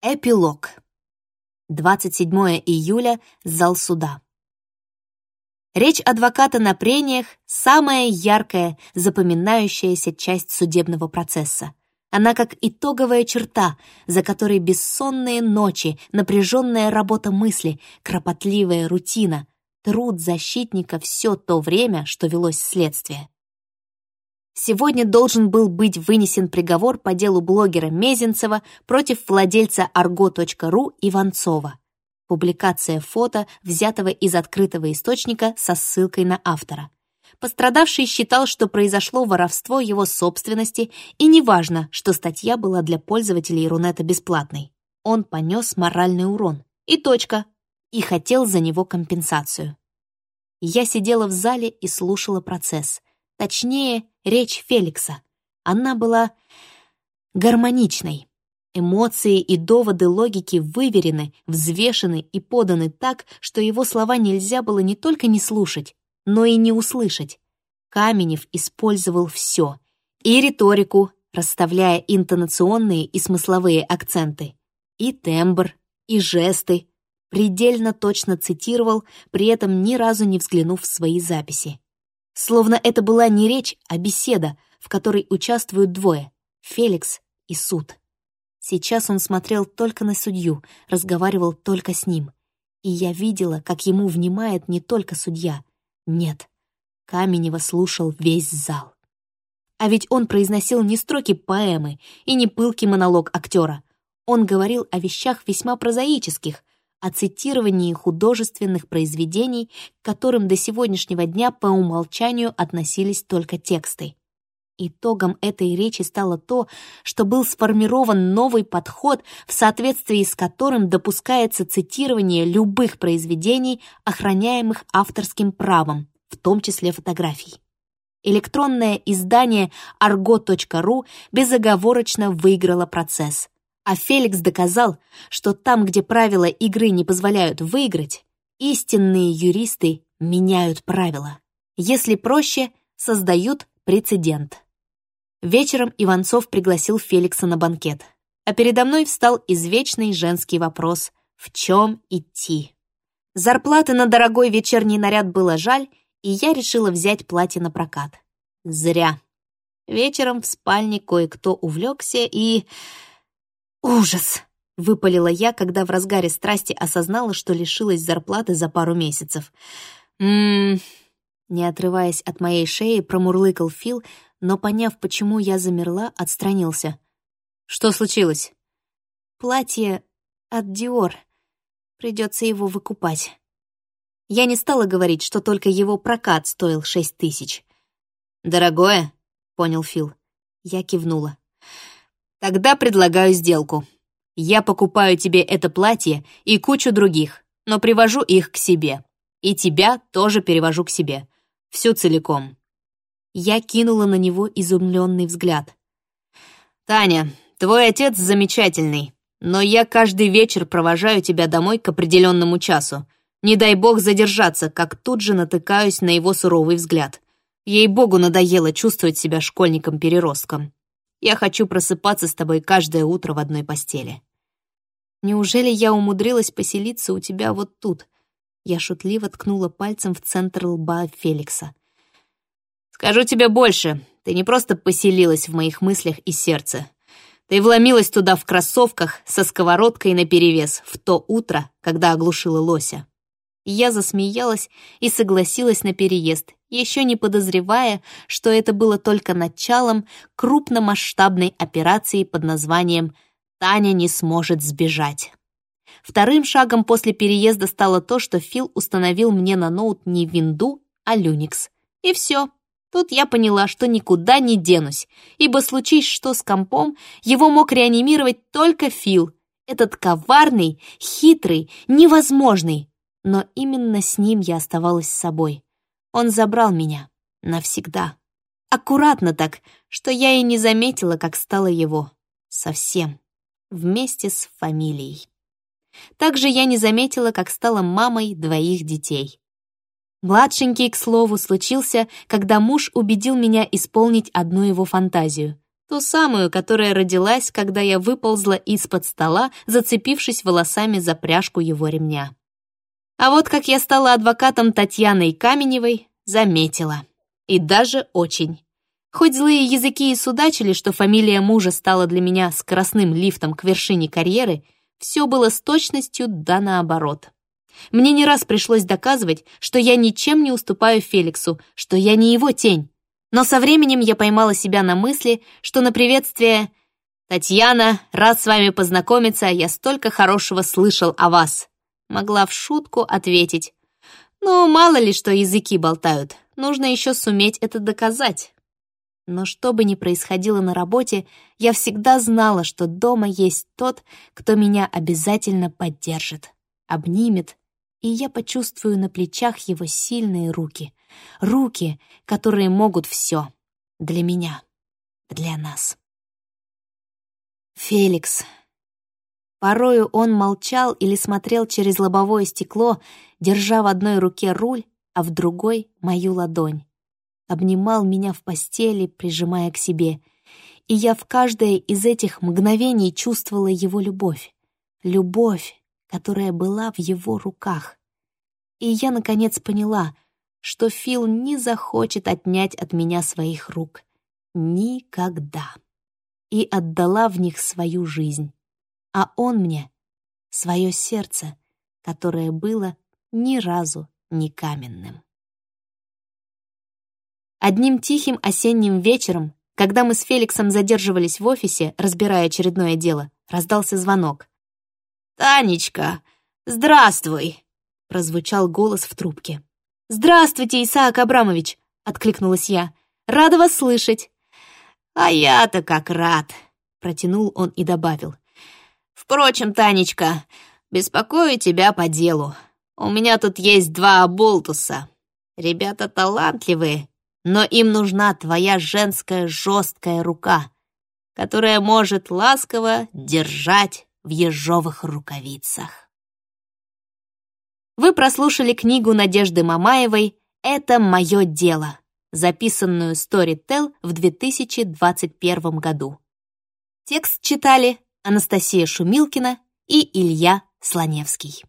Эпилог. 27 июля. Зал суда. Речь адвоката на прениях — самая яркая, запоминающаяся часть судебного процесса. Она как итоговая черта, за которой бессонные ночи, напряженная работа мысли, кропотливая рутина, труд защитника все то время, что велось следствие. Сегодня должен был быть вынесен приговор по делу блогера Мезенцева против владельца argo.ru Иванцова. Публикация фото, взятого из открытого источника со ссылкой на автора. Пострадавший считал, что произошло воровство его собственности, и неважно, что статья была для пользователей Рунета бесплатной. Он понес моральный урон. И точка. И хотел за него компенсацию. Я сидела в зале и слушала процесс. Точнее, речь Феликса. Она была гармоничной. Эмоции и доводы логики выверены, взвешены и поданы так, что его слова нельзя было не только не слушать, но и не услышать. Каменев использовал все. И риторику, расставляя интонационные и смысловые акценты, и тембр, и жесты, предельно точно цитировал, при этом ни разу не взглянув в свои записи. Словно это была не речь, а беседа, в которой участвуют двое — Феликс и суд. Сейчас он смотрел только на судью, разговаривал только с ним. И я видела, как ему внимает не только судья. Нет, Каменева слушал весь зал. А ведь он произносил не строки поэмы и не пылкий монолог актера. Он говорил о вещах весьма прозаических, о цитировании художественных произведений, к которым до сегодняшнего дня по умолчанию относились только тексты. Итогом этой речи стало то, что был сформирован новый подход, в соответствии с которым допускается цитирование любых произведений, охраняемых авторским правом, в том числе фотографий. Электронное издание argo.ru безоговорочно выиграло процесс — а Феликс доказал, что там, где правила игры не позволяют выиграть, истинные юристы меняют правила. Если проще, создают прецедент. Вечером Иванцов пригласил Феликса на банкет, а передо мной встал извечный женский вопрос «В чем идти?». Зарплаты на дорогой вечерний наряд было жаль, и я решила взять платье на прокат. Зря. Вечером в спальне кое-кто увлекся и... «Ужас!» — выпалила я, когда в разгаре страсти осознала, что лишилась зарплаты за пару месяцев. «Ммм...» Не отрываясь от моей шеи, промурлыкал Фил, но, поняв, почему я замерла, отстранился. «Что случилось?» «Платье от Диор. Придется его выкупать». Я не стала говорить, что только его прокат стоил шесть тысяч. «Дорогое?» — понял Фил. Я кивнула. Тогда предлагаю сделку. Я покупаю тебе это платье и кучу других, но привожу их к себе. И тебя тоже перевожу к себе. Всю целиком. Я кинула на него изумленный взгляд. «Таня, твой отец замечательный, но я каждый вечер провожаю тебя домой к определенному часу. Не дай бог задержаться, как тут же натыкаюсь на его суровый взгляд. Ей-богу, надоело чувствовать себя школьником-переростком. Я хочу просыпаться с тобой каждое утро в одной постели. Неужели я умудрилась поселиться у тебя вот тут? Я шутливо ткнула пальцем в центр лба Феликса. Скажу тебе больше. Ты не просто поселилась в моих мыслях и сердце. Ты вломилась туда в кроссовках со сковородкой наперевес в то утро, когда оглушила лося. Я засмеялась и согласилась на переезд, еще не подозревая, что это было только началом крупномасштабной операции под названием «Таня не сможет сбежать». Вторым шагом после переезда стало то, что Фил установил мне на ноут не Винду, а Люникс. И все. Тут я поняла, что никуда не денусь, ибо случись что с компом, его мог реанимировать только Фил, этот коварный, хитрый, невозможный. Но именно с ним я оставалась собой. Он забрал меня. Навсегда. Аккуратно так, что я и не заметила, как стала его. Совсем. Вместе с фамилией. Также я не заметила, как стала мамой двоих детей. Младшенький, к слову, случился, когда муж убедил меня исполнить одну его фантазию. Ту самую, которая родилась, когда я выползла из-под стола, зацепившись волосами за пряжку его ремня. А вот как я стала адвокатом Татьяной Каменевой, заметила. И даже очень. Хоть злые языки и судачили, что фамилия мужа стала для меня скоростным лифтом к вершине карьеры, все было с точностью да наоборот. Мне не раз пришлось доказывать, что я ничем не уступаю Феликсу, что я не его тень. Но со временем я поймала себя на мысли, что на приветствие «Татьяна, рад с вами познакомиться, я столько хорошего слышал о вас», могла в шутку ответить. «Ну, мало ли, что языки болтают, нужно еще суметь это доказать». Но что бы ни происходило на работе, я всегда знала, что дома есть тот, кто меня обязательно поддержит, обнимет, и я почувствую на плечах его сильные руки. Руки, которые могут все. Для меня. Для нас. Феликс. Порою он молчал или смотрел через лобовое стекло, держа в одной руке руль, а в другой — мою ладонь обнимал меня в постели, прижимая к себе, и я в каждое из этих мгновений чувствовала его любовь. Любовь, которая была в его руках. И я, наконец, поняла, что Фил не захочет отнять от меня своих рук. Никогда. И отдала в них свою жизнь. А он мне — свое сердце, которое было ни разу не каменным. Одним тихим осенним вечером, когда мы с Феликсом задерживались в офисе, разбирая очередное дело, раздался звонок. «Танечка, здравствуй!» — прозвучал голос в трубке. «Здравствуйте, Исаак Абрамович!» — откликнулась я. «Рада вас слышать!» «А я-то как рад!» — протянул он и добавил. «Впрочем, Танечка, беспокою тебя по делу. У меня тут есть два оболтуса. Ребята талантливые, но им нужна твоя женская жесткая рука, которая может ласково держать в ежовых рукавицах. Вы прослушали книгу Надежды Мамаевой «Это мое дело», записанную Storytel в 2021 году. Текст читали Анастасия Шумилкина и Илья Слоневский.